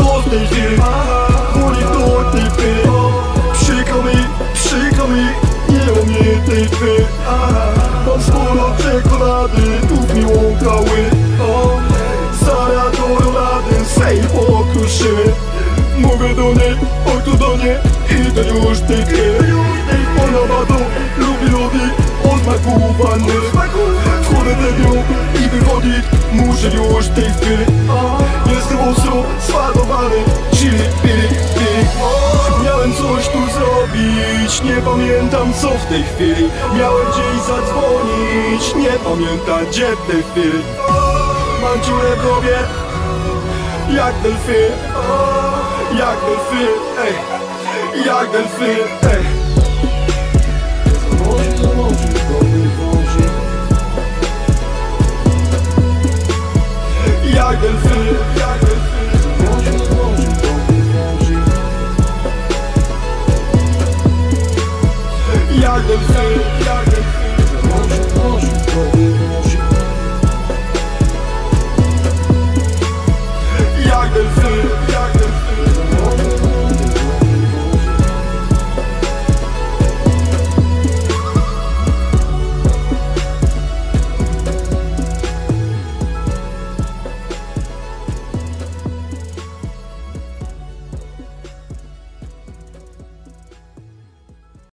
w tej chwili Woli to typy Przykro mi, przykro mi Nie o mnie typy Mam sporo czekolady Tu mi łąkały Stara do rolady Sej pokruszymy Mówię do niej, oj tu do niej I to już typy Ona ma to, lubi, lubi Odmakowany Wchodzę do nią i wychodzić Muszę już w tej chwili Nie pamiętam co w tej chwili Miałem gdzieś zadzwonić. Nie pamiętam gdzie w tej chwili. Mam dziurę w głowie Jak delfin Jak delfin, ej. Jak delfin, ej. Jak jak yargısı Yargısı